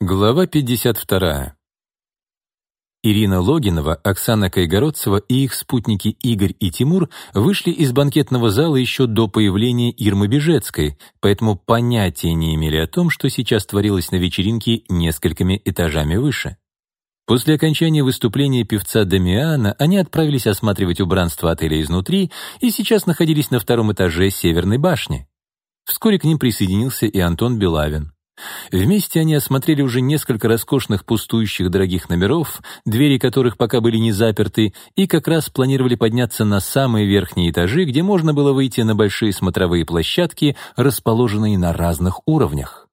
Глава 52. Ирина Логинова, Оксана Кайгородцева и их спутники Игорь и Тимур вышли из банкетного зала еще до появления Ирмы Бежецкой, поэтому понятия не имели о том, что сейчас творилось на вечеринке несколькими этажами выше. После окончания выступления певца Дамиана они отправились осматривать убранство отеля изнутри и сейчас находились на втором этаже Северной башни. Вскоре к ним присоединился и Антон Белавин. Вместе они осмотрели уже несколько роскошных пустующих дорогих номеров, двери которых пока были не заперты, и как раз планировали подняться на самые верхние этажи, где можно было выйти на большие смотровые площадки, расположенные на разных уровнях.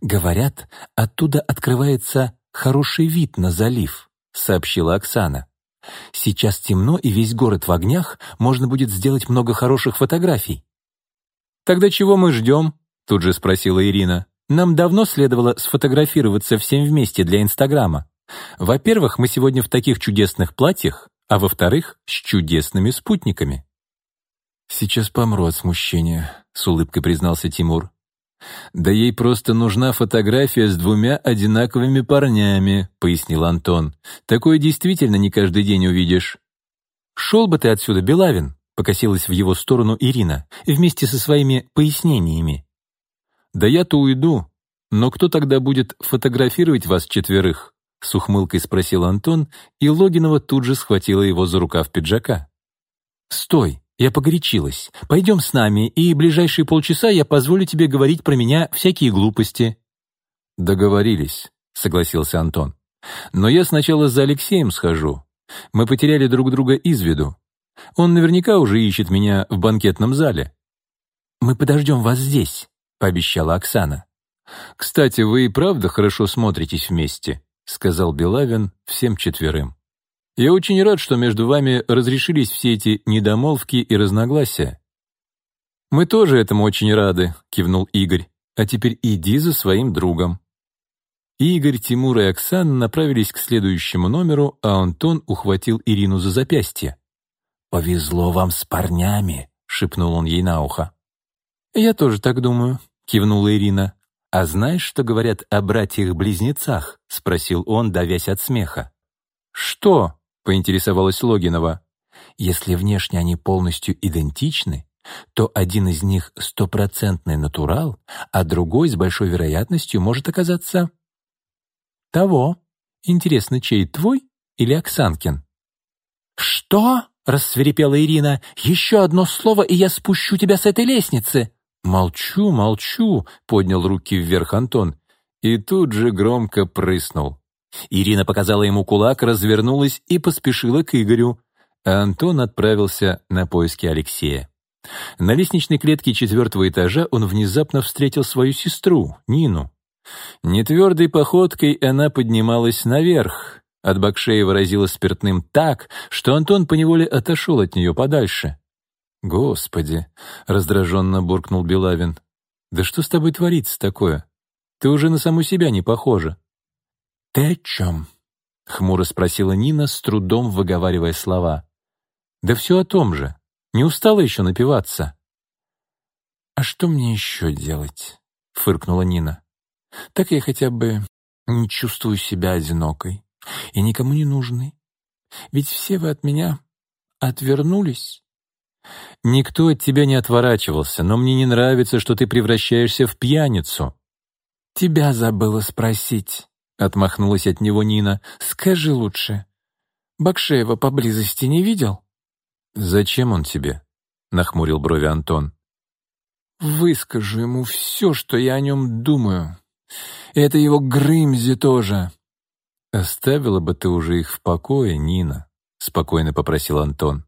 «Говорят, оттуда открывается хороший вид на залив», — сообщила Оксана. «Сейчас темно, и весь город в огнях, можно будет сделать много хороших фотографий». «Тогда чего мы ждем?» — тут же спросила Ирина. Нам давно следовало сфотографироваться всем вместе для Инстаграма. Во-первых, мы сегодня в таких чудесных платьях, а во-вторых, с чудесными спутниками. «Сейчас помру от смущения», — с улыбкой признался Тимур. «Да ей просто нужна фотография с двумя одинаковыми парнями», — пояснил Антон. «Такое действительно не каждый день увидишь». «Шел бы ты отсюда, Белавин», — покосилась в его сторону Ирина, вместе со своими пояснениями. «Да я-то уйду, но кто тогда будет фотографировать вас четверых?» С ухмылкой спросил Антон, и Логинова тут же схватила его за рукав пиджака. «Стой, я погорячилась. Пойдем с нами, и ближайшие полчаса я позволю тебе говорить про меня всякие глупости». «Договорились», — согласился Антон. «Но я сначала за Алексеем схожу. Мы потеряли друг друга из виду. Он наверняка уже ищет меня в банкетном зале». «Мы подождем вас здесь», — пообещала Оксана. «Кстати, вы и правда хорошо смотритесь вместе», — сказал Белавин всем четверым. «Я очень рад, что между вами разрешились все эти недомолвки и разногласия». «Мы тоже этому очень рады», — кивнул Игорь. «А теперь иди за своим другом». Игорь, Тимур и Оксана направились к следующему номеру, а Антон ухватил Ирину за запястье. «Повезло вам с парнями», — шепнул он ей на ухо. «Я тоже так думаю», — кивнула Ирина. «А знаешь, что говорят о братьях-близнецах?» — спросил он, давясь от смеха. «Что?» — поинтересовалась Логинова. «Если внешне они полностью идентичны, то один из них стопроцентный натурал, а другой с большой вероятностью может оказаться того. Интересно, чей, твой или Оксанкин?» «Что?» — рассверепела Ирина. «Еще одно слово, и я спущу тебя с этой лестницы!» «Молчу, молчу», — поднял руки вверх Антон. И тут же громко прыснул. Ирина показала ему кулак, развернулась и поспешила к Игорю. А Антон отправился на поиски Алексея. На лестничной клетке четвертого этажа он внезапно встретил свою сестру, Нину. Нетвердой походкой она поднималась наверх. От Бакшея выразила спиртным так, что Антон поневоле отошел от нее подальше. «Господи!» — раздраженно буркнул Белавин. «Да что с тобой творится такое? Ты уже на саму себя не похожа». «Ты о чем?» — хмуро спросила Нина, с трудом выговаривая слова. «Да все о том же. Не устала еще напиваться?» «А что мне еще делать?» — фыркнула Нина. «Так я хотя бы не чувствую себя одинокой и никому не нужной. Ведь все вы от меня отвернулись». «Никто от тебя не отворачивался, но мне не нравится, что ты превращаешься в пьяницу». «Тебя забыла спросить», — отмахнулась от него Нина. «Скажи лучше, Бакшеева поблизости не видел?» «Зачем он тебе?» — нахмурил брови Антон. «Выскажу ему все, что я о нем думаю. Это его Грымзи тоже». «Оставила бы ты уже их в покое, Нина», — спокойно попросил Антон.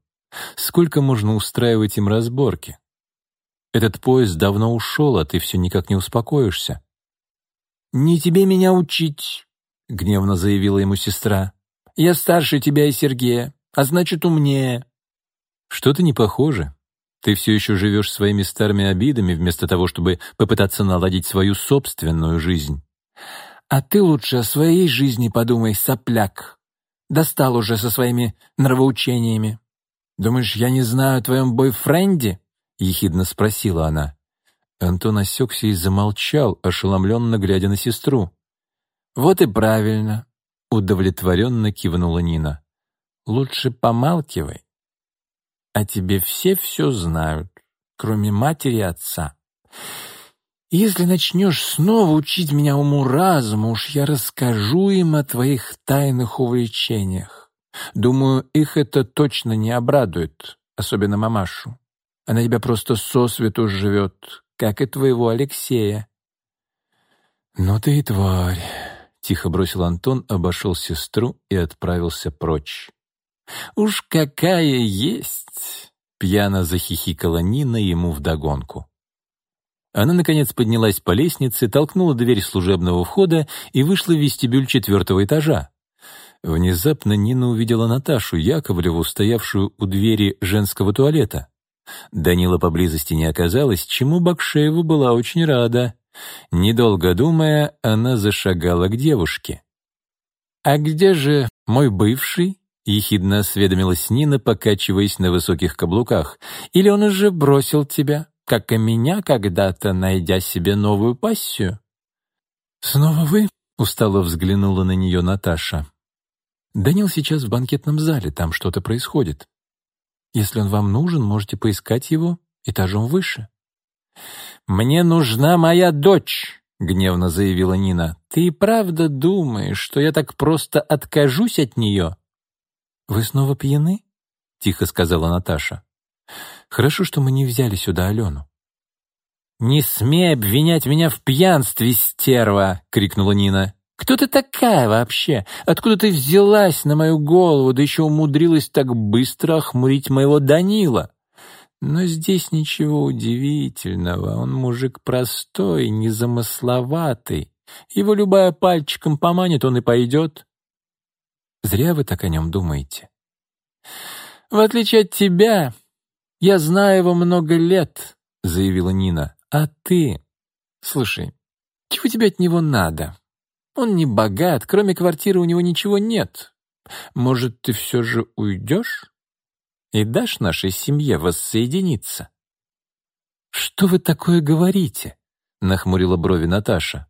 Сколько можно устраивать им разборки? Этот поезд давно ушел, а ты все никак не успокоишься. «Не тебе меня учить», — гневно заявила ему сестра. «Я старше тебя и Сергея, а значит, умнее». «Что-то не похоже. Ты все еще живешь своими старыми обидами, вместо того, чтобы попытаться наладить свою собственную жизнь». «А ты лучше о своей жизни подумай, сопляк. Достал уже со своими нравоучениями». «Думаешь, я не знаю о твоем бойфренде?» — ехидно спросила она. Антон осекся и замолчал, ошеломленно глядя на сестру. «Вот и правильно», — удовлетворенно кивнула Нина. «Лучше помалкивай. А тебе все все знают, кроме матери и отца. Если начнешь снова учить меня уму-разуму, уж я расскажу им о твоих тайных увлечениях. Думаю, их это точно не обрадует, особенно мамашу. Она тебя просто сосвету живет, как и твоего Алексея. «Ну ты и тварь!» — тихо бросил Антон, обошел сестру и отправился прочь. «Уж какая есть!» — пьяно захихикала Нина ему вдогонку. Она, наконец, поднялась по лестнице, толкнула дверь служебного входа и вышла в вестибюль четвертого этажа. Внезапно Нина увидела Наташу Яковлеву, стоявшую у двери женского туалета. Данила поблизости не оказалось, чему Бакшеева была очень рада. Недолго думая, она зашагала к девушке. «А где же мой бывший?» — ехидно осведомилась Нина, покачиваясь на высоких каблуках. «Или он уже бросил тебя, как и меня когда-то, найдя себе новую пассию?» «Снова вы?» — устало взглянула на нее Наташа. «Данил сейчас в банкетном зале, там что-то происходит. Если он вам нужен, можете поискать его этажом выше». «Мне нужна моя дочь», — гневно заявила Нина. «Ты правда думаешь, что я так просто откажусь от нее?» «Вы снова пьяны?» — тихо сказала Наташа. «Хорошо, что мы не взяли сюда Алену». «Не смей обвинять меня в пьянстве, стерва!» — крикнула Нина. Кто ты такая вообще? Откуда ты взялась на мою голову, да еще умудрилась так быстро охмурить моего Данила? Но здесь ничего удивительного. Он мужик простой, незамысловатый. Его любая пальчиком поманит, он и пойдет. Зря вы так о нем думаете. В отличие от тебя, я знаю его много лет, заявила Нина. А ты? Слушай, чего тебе от него надо? Он не богат, кроме квартиры у него ничего нет. Может, ты все же уйдешь и дашь нашей семье воссоединиться?» «Что вы такое говорите?» — нахмурила брови Наташа.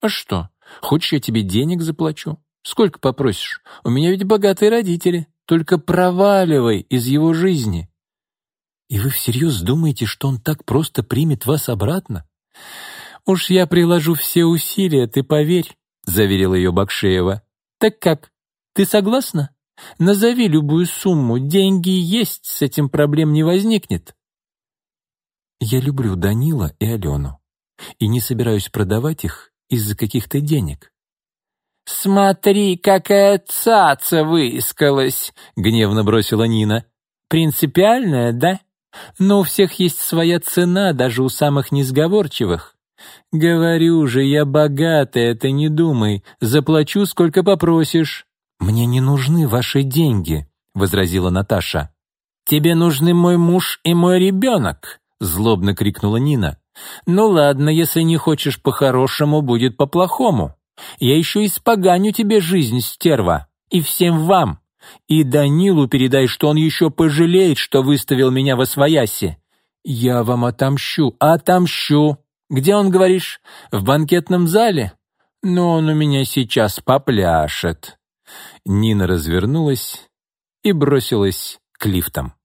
«А что, хочешь, я тебе денег заплачу? Сколько попросишь? У меня ведь богатые родители. Только проваливай из его жизни». «И вы всерьез думаете, что он так просто примет вас обратно?» «Уж я приложу все усилия, ты поверь заверил ее Бакшеева. «Так как? Ты согласна? Назови любую сумму, деньги есть, с этим проблем не возникнет». «Я люблю Данила и Алену и не собираюсь продавать их из-за каких-то денег». «Смотри, какая цаца выискалась!» — гневно бросила Нина. «Принципиальная, да? Но у всех есть своя цена, даже у самых несговорчивых. «Говорю же, я богатая, ты не думай. Заплачу, сколько попросишь». «Мне не нужны ваши деньги», — возразила Наташа. «Тебе нужны мой муж и мой ребенок», — злобно крикнула Нина. «Ну ладно, если не хочешь по-хорошему, будет по-плохому. Я еще испоганю тебе жизнь, стерва, и всем вам. И Данилу передай, что он еще пожалеет, что выставил меня во свояси. Я вам отомщу, отомщу!» Где он, говоришь? В банкетном зале? Но он у меня сейчас попляшет». Нина развернулась и бросилась к лифтам.